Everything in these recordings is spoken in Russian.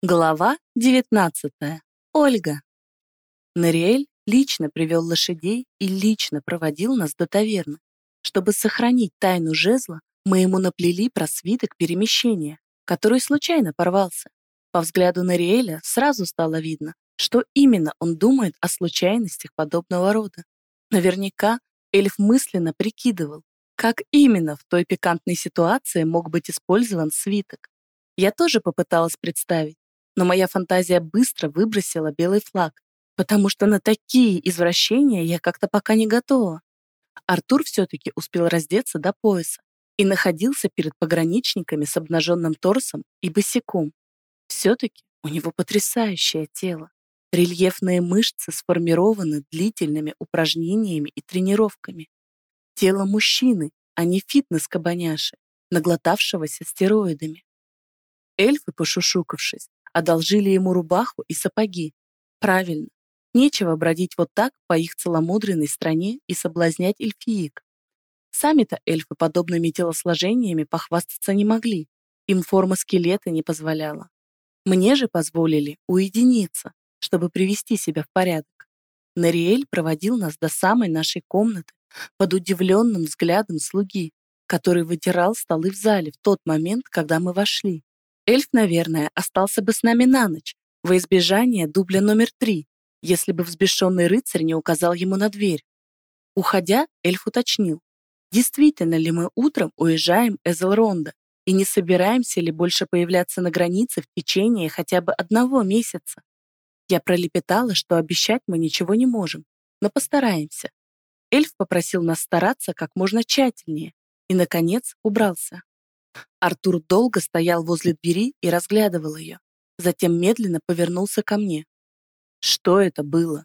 Глава 19. Ольга. Нориэль лично привел лошадей и лично проводил нас до таверны. Чтобы сохранить тайну жезла, мы ему наплели про свиток перемещения, который случайно порвался. По взгляду Нориэля сразу стало видно, что именно он думает о случайностях подобного рода. Наверняка эльф мысленно прикидывал, как именно в той пикантной ситуации мог быть использован свиток. Я тоже попыталась представить, но моя фантазия быстро выбросила белый флаг, потому что на такие извращения я как-то пока не готова. Артур все-таки успел раздеться до пояса и находился перед пограничниками с обнаженным торсом и босиком. Все-таки у него потрясающее тело. Рельефные мышцы сформированы длительными упражнениями и тренировками. Тело мужчины, а не фитнес-кабаняши, наглотавшегося стероидами. Эльфы, пошушукавшись, одолжили ему рубаху и сапоги. Правильно, нечего бродить вот так по их целомудренной стране и соблазнять эльфиек. Сами-то эльфы подобными телосложениями похвастаться не могли, им форма скелета не позволяла. Мне же позволили уединиться, чтобы привести себя в порядок. Нариэль проводил нас до самой нашей комнаты под удивленным взглядом слуги, который вытирал столы в зале в тот момент, когда мы вошли. Эльф, наверное, остался бы с нами на ночь, во избежание дубля номер три, если бы взбешенный рыцарь не указал ему на дверь. Уходя, эльф уточнил, действительно ли мы утром уезжаем из Элронда и не собираемся ли больше появляться на границе в течение хотя бы одного месяца. Я пролепетала, что обещать мы ничего не можем, но постараемся. Эльф попросил нас стараться как можно тщательнее и, наконец, убрался. Артур долго стоял возле двери и разглядывал ее. Затем медленно повернулся ко мне. Что это было?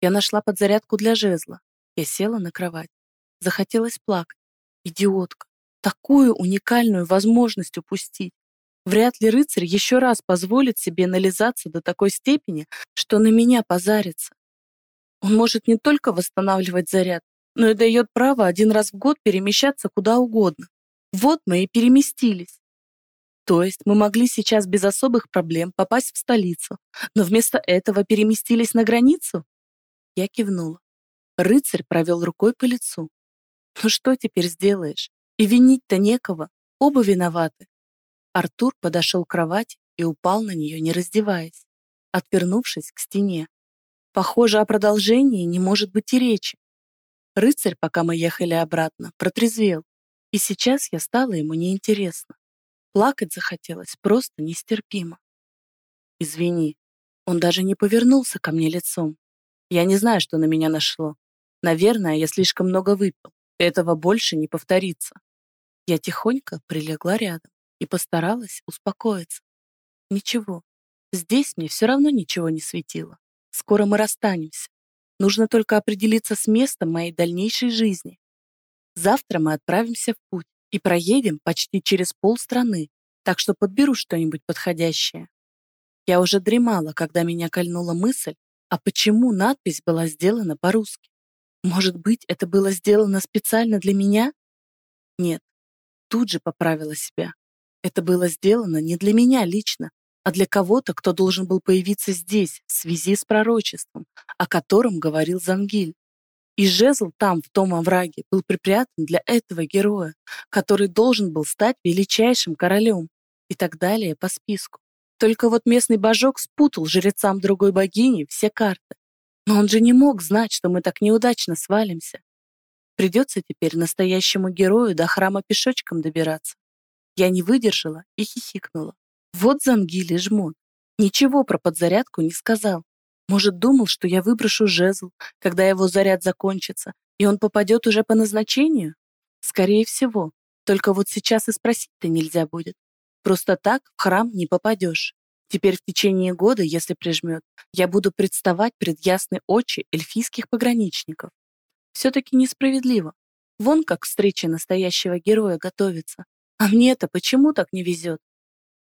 Я нашла подзарядку для жезла. Я села на кровать. Захотелось плакать. Идиотка. Такую уникальную возможность упустить. Вряд ли рыцарь еще раз позволит себе нализаться до такой степени, что на меня позарится. Он может не только восстанавливать заряд, но и дает право один раз в год перемещаться куда угодно. Вот мы и переместились. То есть мы могли сейчас без особых проблем попасть в столицу, но вместо этого переместились на границу? Я кивнула. Рыцарь провел рукой по лицу. Ну что теперь сделаешь? И винить-то некого. Оба виноваты. Артур подошел к кровати и упал на нее, не раздеваясь, отвернувшись к стене. Похоже, о продолжении не может быть и речи. Рыцарь, пока мы ехали обратно, протрезвел и сейчас я стала ему неинтересна. Плакать захотелось просто нестерпимо. Извини, он даже не повернулся ко мне лицом. Я не знаю, что на меня нашло. Наверное, я слишком много выпил. Этого больше не повторится. Я тихонько прилегла рядом и постаралась успокоиться. Ничего, здесь мне все равно ничего не светило. Скоро мы расстанемся. Нужно только определиться с местом моей дальнейшей жизни. Завтра мы отправимся в путь и проедем почти через полстраны, так что подберу что-нибудь подходящее. Я уже дремала, когда меня кольнула мысль, а почему надпись была сделана по-русски? Может быть, это было сделано специально для меня? Нет, тут же поправила себя. Это было сделано не для меня лично, а для кого-то, кто должен был появиться здесь в связи с пророчеством, о котором говорил Зангиль. И жезл там, в том овраге, был припрятан для этого героя, который должен был стать величайшим королем. И так далее по списку. Только вот местный божок спутал жрецам другой богини все карты. Но он же не мог знать, что мы так неудачно свалимся. Придется теперь настоящему герою до храма пешочком добираться. Я не выдержала и хихикнула. Вот Зангили жмот. Ничего про подзарядку не сказал. Может, думал, что я выброшу жезл, когда его заряд закончится, и он попадет уже по назначению? Скорее всего. Только вот сейчас и спросить-то нельзя будет. Просто так в храм не попадешь. Теперь в течение года, если прижмет, я буду представать пред ясной очи эльфийских пограничников. Все-таки несправедливо. Вон как встреча настоящего героя готовится. А мне-то почему так не везет?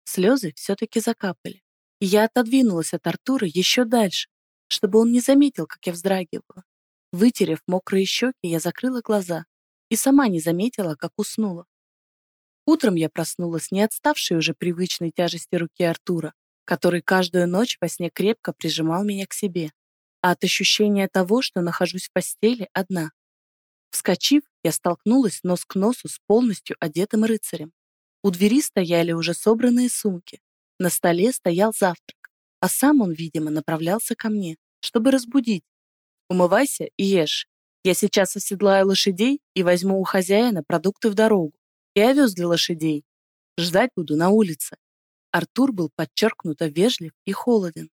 Слезы все-таки закапали. Я отодвинулась от Артура еще дальше, чтобы он не заметил, как я вздрагивала. Вытерев мокрые щеки, я закрыла глаза и сама не заметила, как уснула. Утром я проснулась не отставшей уже привычной тяжести руки Артура, который каждую ночь во сне крепко прижимал меня к себе, а от ощущения того, что нахожусь в постели одна. Вскочив, я столкнулась нос к носу с полностью одетым рыцарем. У двери стояли уже собранные сумки. На столе стоял завтрак, а сам он, видимо, направлялся ко мне, чтобы разбудить. «Умывайся и ешь. Я сейчас оседлаю лошадей и возьму у хозяина продукты в дорогу и овес для лошадей. Ждать буду на улице». Артур был подчеркнуто вежлив и холоден.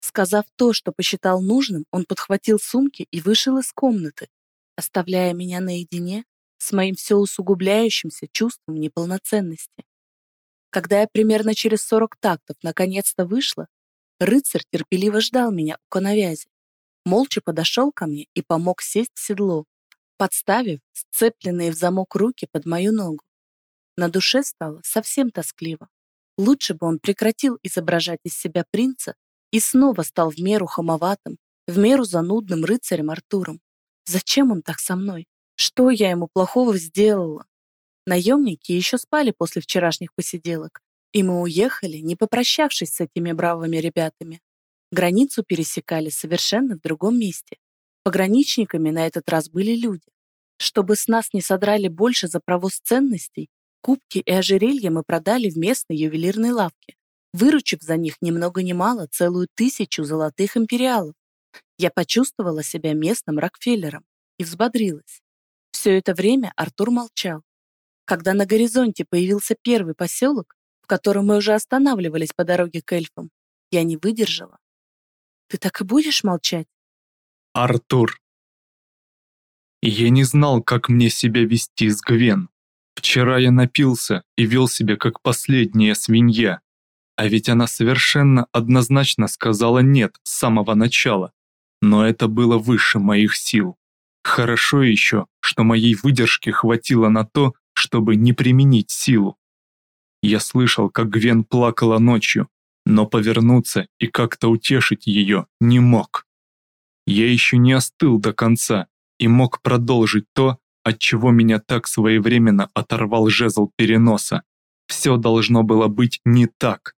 Сказав то, что посчитал нужным, он подхватил сумки и вышел из комнаты, оставляя меня наедине с моим все усугубляющимся чувством неполноценности. Когда я примерно через 40 тактов наконец-то вышла, рыцарь терпеливо ждал меня у коновязи. Молча подошел ко мне и помог сесть в седло, подставив сцепленные в замок руки под мою ногу. На душе стало совсем тоскливо. Лучше бы он прекратил изображать из себя принца и снова стал в меру хамоватым, в меру занудным рыцарем Артуром. Зачем он так со мной? Что я ему плохого сделала? Наемники еще спали после вчерашних посиделок, и мы уехали, не попрощавшись с этими бравыми ребятами. Границу пересекали совершенно в другом месте. Пограничниками на этот раз были люди. Чтобы с нас не содрали больше за провоз ценностей, кубки и ожерелья мы продали в местной ювелирной лавке, выручив за них ни много ни мало целую тысячу золотых империалов. Я почувствовала себя местным Рокфеллером и взбодрилась. Все это время Артур молчал. Когда на горизонте появился первый поселок, в котором мы уже останавливались по дороге к эльфам, я не выдержала. «Ты так и будешь молчать?» Артур. Я не знал, как мне себя вести с Гвен. Вчера я напился и вел себя как последняя свинья. А ведь она совершенно однозначно сказала «нет» с самого начала но это было выше моих сил. Хорошо еще, что моей выдержки хватило на то, чтобы не применить силу. Я слышал, как Гвен плакала ночью, но повернуться и как-то утешить ее не мог. Я еще не остыл до конца и мог продолжить то, от чего меня так своевременно оторвал жезл переноса. Все должно было быть не так.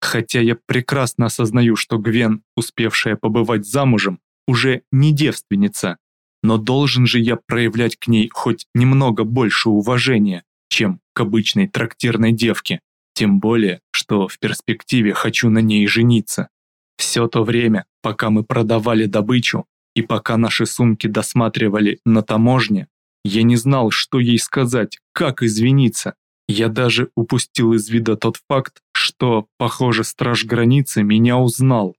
Хотя я прекрасно осознаю, что Гвен, успевшая побывать замужем, уже не девственница, но должен же я проявлять к ней хоть немного больше уважения, чем к обычной трактирной девке, тем более, что в перспективе хочу на ней жениться. Все то время, пока мы продавали добычу и пока наши сумки досматривали на таможне, я не знал, что ей сказать, как извиниться. Я даже упустил из вида тот факт, что, похоже, страж границы меня узнал.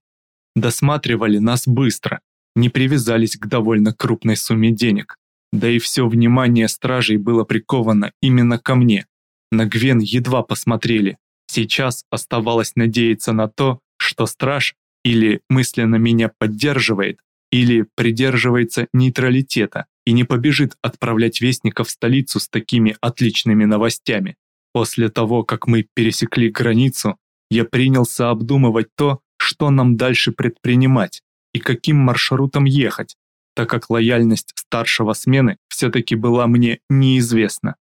Досматривали нас быстро, не привязались к довольно крупной сумме денег. Да и все внимание стражей было приковано именно ко мне. На Гвен едва посмотрели. Сейчас оставалось надеяться на то, что страж или мысленно меня поддерживает, или придерживается нейтралитета и не побежит отправлять вестников в столицу с такими отличными новостями. После того, как мы пересекли границу, я принялся обдумывать то, что нам дальше предпринимать и каким маршрутом ехать, так как лояльность старшего смены все-таки была мне неизвестна.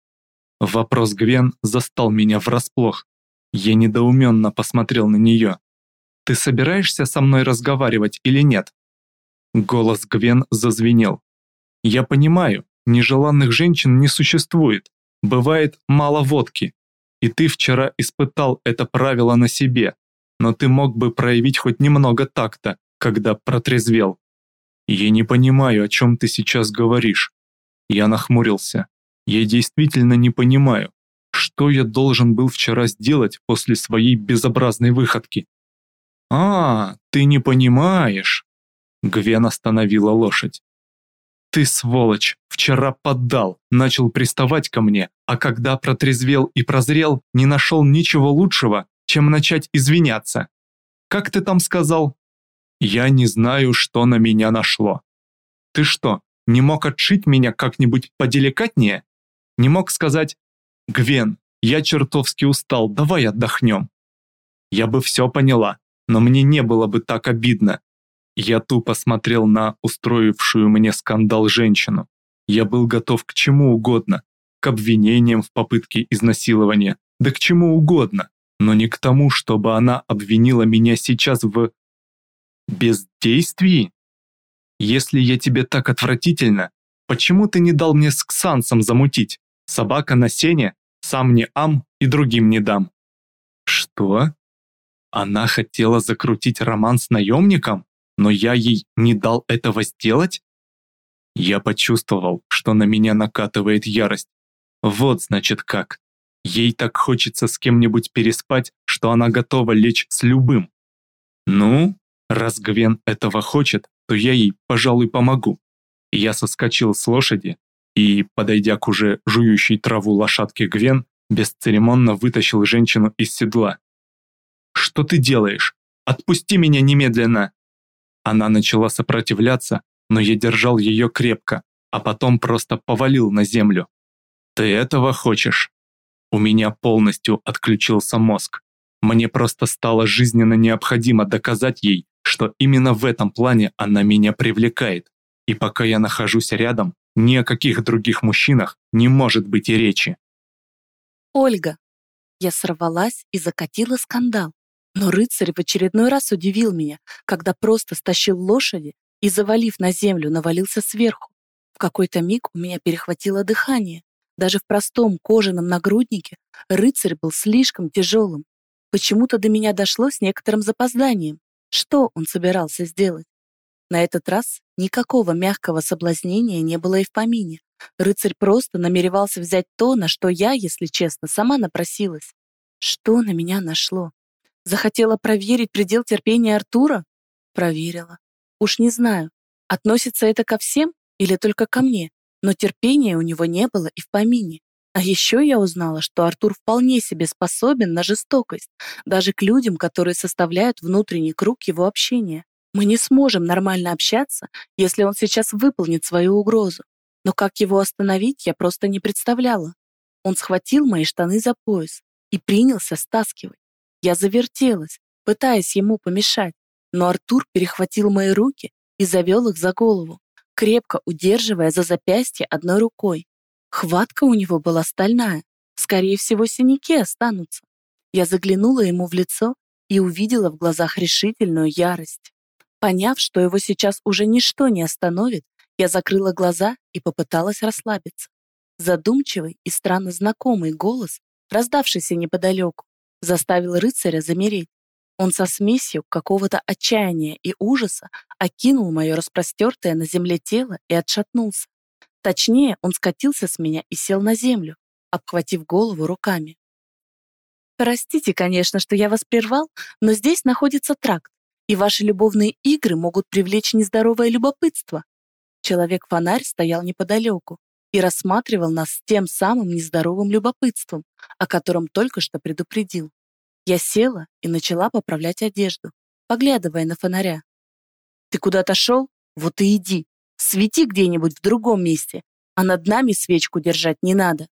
Вопрос Гвен застал меня врасплох. Я недоуменно посмотрел на нее. «Ты собираешься со мной разговаривать или нет?» Голос Гвен зазвенел. «Я понимаю, нежеланных женщин не существует. Бывает мало водки. И ты вчера испытал это правило на себе. Но ты мог бы проявить хоть немного такта когда протрезвел. Я не понимаю, о чем ты сейчас говоришь. Я нахмурился. Я действительно не понимаю, что я должен был вчера сделать после своей безобразной выходки. А, ты не понимаешь. Гвен остановила лошадь. Ты, сволочь, вчера поддал, начал приставать ко мне, а когда протрезвел и прозрел, не нашел ничего лучшего, чем начать извиняться. Как ты там сказал? Я не знаю, что на меня нашло. Ты что, не мог отшить меня как-нибудь поделикатнее? Не мог сказать «Гвен, я чертовски устал, давай отдохнем». Я бы все поняла, но мне не было бы так обидно. Я тупо смотрел на устроившую мне скандал женщину. Я был готов к чему угодно, к обвинениям в попытке изнасилования, да к чему угодно, но не к тому, чтобы она обвинила меня сейчас в... бездействии? Если я тебе так отвратительно, почему ты не дал мне с Ксансом замутить? Собака на сене, сам не ам и другим не дам. Что? Она хотела закрутить роман с наемником, но я ей не дал этого сделать? Я почувствовал, что на меня накатывает ярость. Вот значит как. Ей так хочется с кем-нибудь переспать, что она готова лечь с любым. Ну, раз Гвен этого хочет, то я ей, пожалуй, помогу. Я соскочил с лошади и, подойдя к уже жующей траву лошадке Гвен, бесцеремонно вытащил женщину из седла. «Что ты делаешь? Отпусти меня немедленно!» Она начала сопротивляться, но я держал ее крепко, а потом просто повалил на землю. «Ты этого хочешь?» У меня полностью отключился мозг. Мне просто стало жизненно необходимо доказать ей, что именно в этом плане она меня привлекает. И пока я нахожусь рядом, ни о каких других мужчинах не может быть и речи. Ольга. Я сорвалась и закатила скандал. Но рыцарь в очередной раз удивил меня, когда просто стащил лошади и, завалив на землю, навалился сверху. В какой-то миг у меня перехватило дыхание. Даже в простом кожаном нагруднике рыцарь был слишком тяжелым. Почему-то до меня дошло с некоторым запозданием. Что он собирался сделать? На этот раз никакого мягкого соблазнения не было и в помине. Рыцарь просто намеревался взять то, на что я, если честно, сама напросилась. Что на меня нашло? Захотела проверить предел терпения Артура? Проверила. Уж не знаю, относится это ко всем или только ко мне, но терпения у него не было и в помине. А еще я узнала, что Артур вполне себе способен на жестокость, даже к людям, которые составляют внутренний круг его общения. Мы не сможем нормально общаться, если он сейчас выполнит свою угрозу. Но как его остановить, я просто не представляла. Он схватил мои штаны за пояс и принялся стаскивать. Я завертелась, пытаясь ему помешать, но Артур перехватил мои руки и завел их за голову, крепко удерживая за запястье одной рукой. Хватка у него была стальная, скорее всего, синяки останутся. Я заглянула ему в лицо и увидела в глазах решительную ярость. Поняв, что его сейчас уже ничто не остановит, я закрыла глаза и попыталась расслабиться. Задумчивый и странно знакомый голос, раздавшийся неподалеку, заставил рыцаря замереть. Он со смесью какого-то отчаяния и ужаса окинул мое распростертое на земле тело и отшатнулся. Точнее, он скатился с меня и сел на землю, обхватив голову руками. «Простите, конечно, что я вас прервал, но здесь находится тракт, и ваши любовные игры могут привлечь нездоровое любопытство». Человек-фонарь стоял неподалеку и рассматривал нас с тем самым нездоровым любопытством, о котором только что предупредил. Я села и начала поправлять одежду, поглядывая на фонаря. «Ты куда-то шел? Вот и иди. Свети где-нибудь в другом месте, а над нами свечку держать не надо».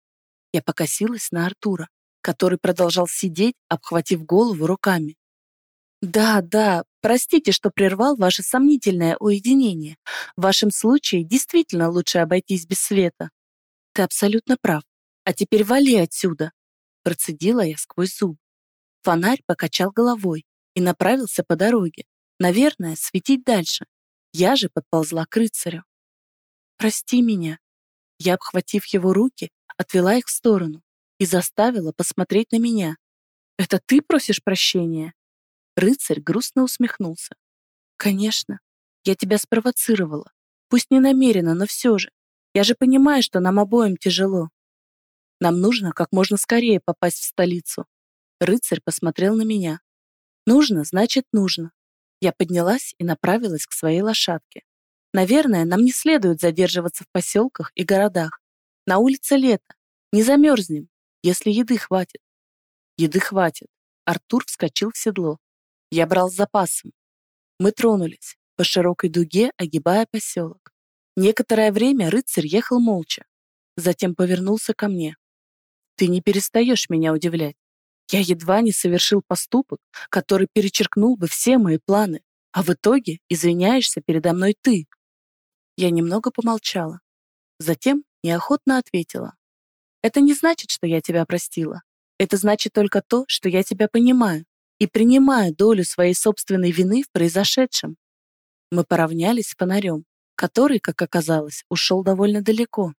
Я покосилась на Артура, который продолжал сидеть, обхватив голову руками. «Да, да, простите, что прервал ваше сомнительное уединение. В вашем случае действительно лучше обойтись без света. Ты абсолютно прав. А теперь вали отсюда!» Процедила я сквозь зуб. Фонарь покачал головой и направился по дороге. Наверное, светить дальше. Я же подползла к рыцарю. «Прости меня». Я, обхватив его руки, отвела их в сторону и заставила посмотреть на меня. «Это ты просишь прощения?» Рыцарь грустно усмехнулся. «Конечно. Я тебя спровоцировала. Пусть не намеренно, но все же. Я же понимаю, что нам обоим тяжело. Нам нужно как можно скорее попасть в столицу. Рыцарь посмотрел на меня. Нужно, значит, нужно. Я поднялась и направилась к своей лошадке. Наверное, нам не следует задерживаться в поселках и городах. На улице лето. Не замерзнем, если еды хватит. Еды хватит. Артур вскочил в седло. Я брал с запасом. Мы тронулись, по широкой дуге огибая поселок. Некоторое время рыцарь ехал молча. Затем повернулся ко мне. Ты не перестаешь меня удивлять. Я едва не совершил поступок, который перечеркнул бы все мои планы, а в итоге извиняешься передо мной ты. Я немного помолчала. Затем неохотно ответила. Это не значит, что я тебя простила. Это значит только то, что я тебя понимаю и принимаю долю своей собственной вины в произошедшем. Мы поравнялись с фонарем, который, как оказалось, ушел довольно далеко.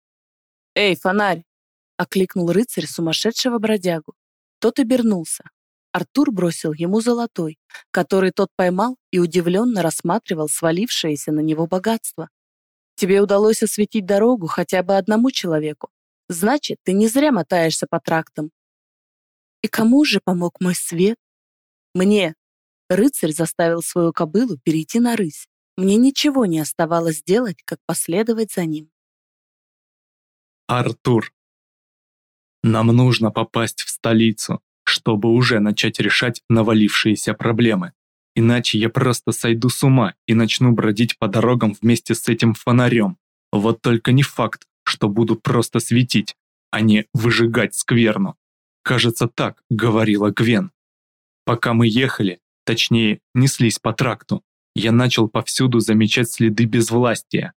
«Эй, фонарь!» — окликнул рыцарь сумасшедшего бродягу. Тот обернулся. Артур бросил ему золотой, который тот поймал и удивленно рассматривал свалившееся на него богатство. «Тебе удалось осветить дорогу хотя бы одному человеку. Значит, ты не зря мотаешься по трактам». «И кому же помог мой свет?» «Мне». Рыцарь заставил свою кобылу перейти на рысь. Мне ничего не оставалось делать, как последовать за ним. Артур. Нам нужно попасть в столицу, чтобы уже начать решать навалившиеся проблемы. Иначе я просто сойду с ума и начну бродить по дорогам вместе с этим фонарем. Вот только не факт, что буду просто светить, а не выжигать скверну. Кажется, так говорила Гвен. Пока мы ехали, точнее, неслись по тракту, я начал повсюду замечать следы безвластия.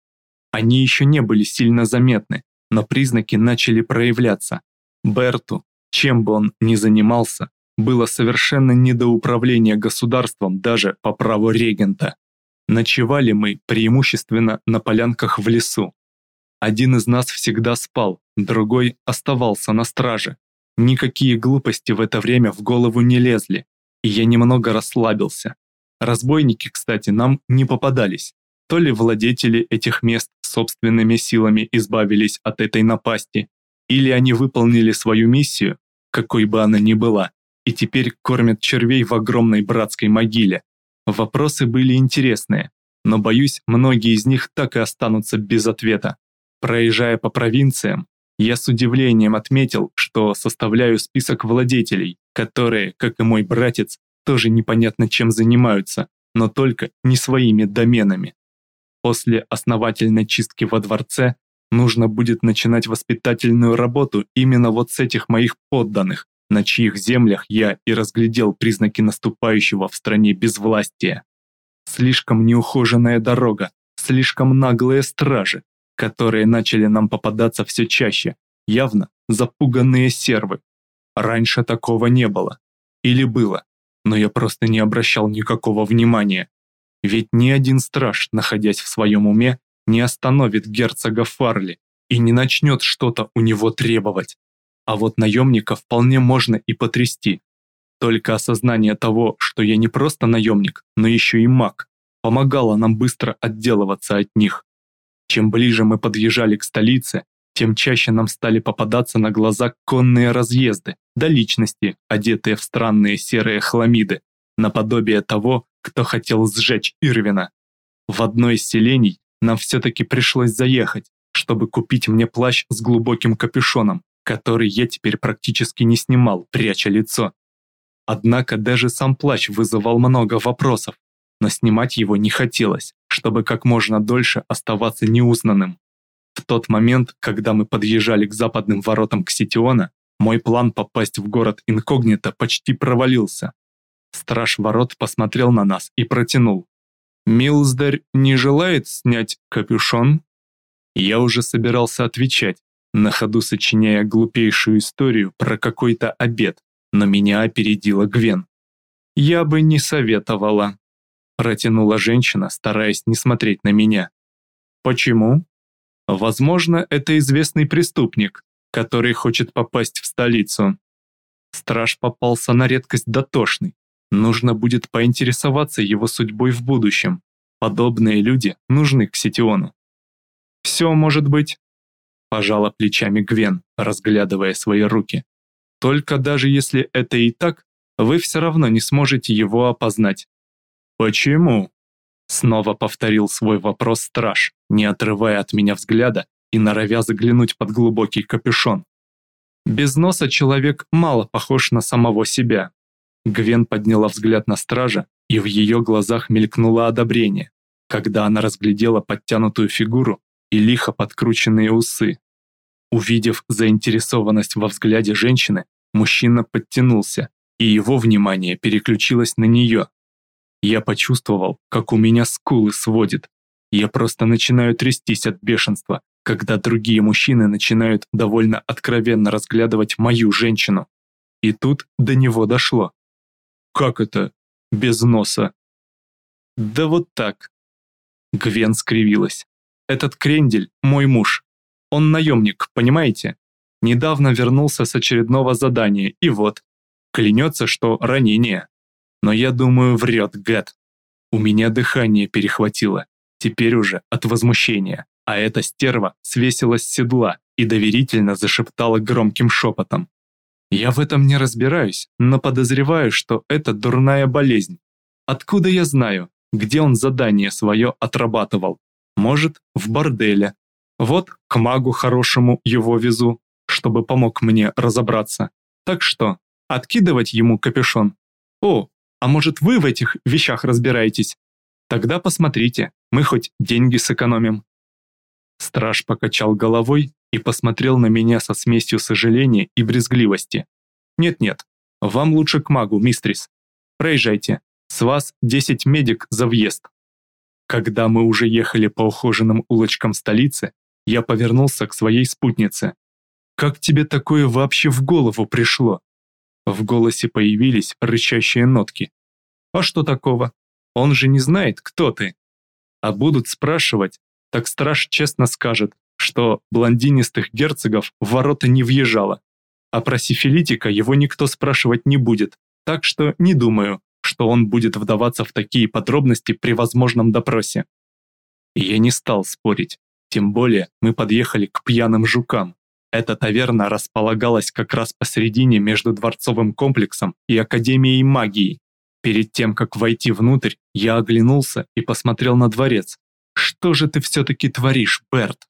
Они еще не были сильно заметны, но признаки начали проявляться. Берту, чем бы он ни занимался, было совершенно не до управления государством даже по праву регента. Ночевали мы преимущественно на полянках в лесу. Один из нас всегда спал, другой оставался на страже. Никакие глупости в это время в голову не лезли, и я немного расслабился. Разбойники, кстати, нам не попадались. То ли владетели этих мест собственными силами избавились от этой напасти, или они выполнили свою миссию, какой бы она ни была, и теперь кормят червей в огромной братской могиле. Вопросы были интересные, но, боюсь, многие из них так и останутся без ответа. Проезжая по провинциям, я с удивлением отметил, что составляю список владетелей, которые, как и мой братец, тоже непонятно чем занимаются, но только не своими доменами. После основательной чистки во дворце нужно будет начинать воспитательную работу именно вот с этих моих подданных, на чьих землях я и разглядел признаки наступающего в стране безвластия. Слишком неухоженная дорога, слишком наглые стражи, которые начали нам попадаться все чаще, явно запуганные сервы. Раньше такого не было. Или было, но я просто не обращал никакого внимания. Ведь ни один страж, находясь в своем уме, не остановит герцога Фарли и не начнет что-то у него требовать. А вот наемника вполне можно и потрясти. Только осознание того, что я не просто наемник, но еще и маг, помогало нам быстро отделываться от них. Чем ближе мы подъезжали к столице, тем чаще нам стали попадаться на глаза конные разъезды, да личности, одетые в странные серые хламиды, наподобие того, кто хотел сжечь Ирвина. В одно из селений нам все-таки пришлось заехать, чтобы купить мне плащ с глубоким капюшоном, который я теперь практически не снимал, пряча лицо. Однако даже сам плащ вызывал много вопросов, но снимать его не хотелось, чтобы как можно дольше оставаться неузнанным. В тот момент, когда мы подъезжали к западным воротам Кситиона, мой план попасть в город инкогнито почти провалился. Страж ворот посмотрел на нас и протянул. «Милздарь не желает снять капюшон?» Я уже собирался отвечать, на ходу сочиняя глупейшую историю про какой-то обед, но меня опередила Гвен. «Я бы не советовала», – протянула женщина, стараясь не смотреть на меня. «Почему?» «Возможно, это известный преступник, который хочет попасть в столицу. Страж попался на редкость дотошный. Нужно будет поинтересоваться его судьбой в будущем. Подобные люди нужны к Ситиону. «Все может быть», – пожала плечами Гвен, разглядывая свои руки. «Только даже если это и так, вы все равно не сможете его опознать». «Почему?» Снова повторил свой вопрос страж, не отрывая от меня взгляда и норовя заглянуть под глубокий капюшон. Без носа человек мало похож на самого себя. Гвен подняла взгляд на стража, и в ее глазах мелькнуло одобрение, когда она разглядела подтянутую фигуру и лихо подкрученные усы. Увидев заинтересованность во взгляде женщины, мужчина подтянулся, и его внимание переключилось на нее. Я почувствовал, как у меня скулы сводит. Я просто начинаю трястись от бешенства, когда другие мужчины начинают довольно откровенно разглядывать мою женщину. И тут до него дошло. «Как это? Без носа?» «Да вот так». Гвен скривилась. «Этот крендель – мой муж. Он наемник, понимаете? Недавно вернулся с очередного задания, и вот. Клянется, что ранение. Но я думаю, врет, гад. У меня дыхание перехватило. Теперь уже от возмущения. А эта стерва свесилась с седла и доверительно зашептала громким шепотом. Я в этом не разбираюсь, но подозреваю, что это дурная болезнь. Откуда я знаю, где он задание свое отрабатывал? Может, в борделе. Вот к магу хорошему его везу, чтобы помог мне разобраться. Так что, откидывать ему капюшон? О, а может вы в этих вещах разбираетесь? Тогда посмотрите, мы хоть деньги сэкономим. Страж покачал головой и посмотрел на меня со смесью сожаления и брезгливости. «Нет-нет, вам лучше к магу, мистрис. Проезжайте, с вас 10 медик за въезд». Когда мы уже ехали по ухоженным улочкам столицы, я повернулся к своей спутнице. «Как тебе такое вообще в голову пришло?» В голосе появились рычащие нотки. «А что такого? Он же не знает, кто ты. А будут спрашивать, так страж честно скажет, что блондинистых герцогов в ворота не въезжало. А про сифилитика его никто спрашивать не будет, так что не думаю, что он будет вдаваться в такие подробности при возможном допросе. И я не стал спорить, тем более мы подъехали к пьяным жукам. Эта таверна располагалась как раз посередине между дворцовым комплексом и Академией магии. Перед тем, как войти внутрь, я оглянулся и посмотрел на дворец, что же ты все-таки творишь, Берт?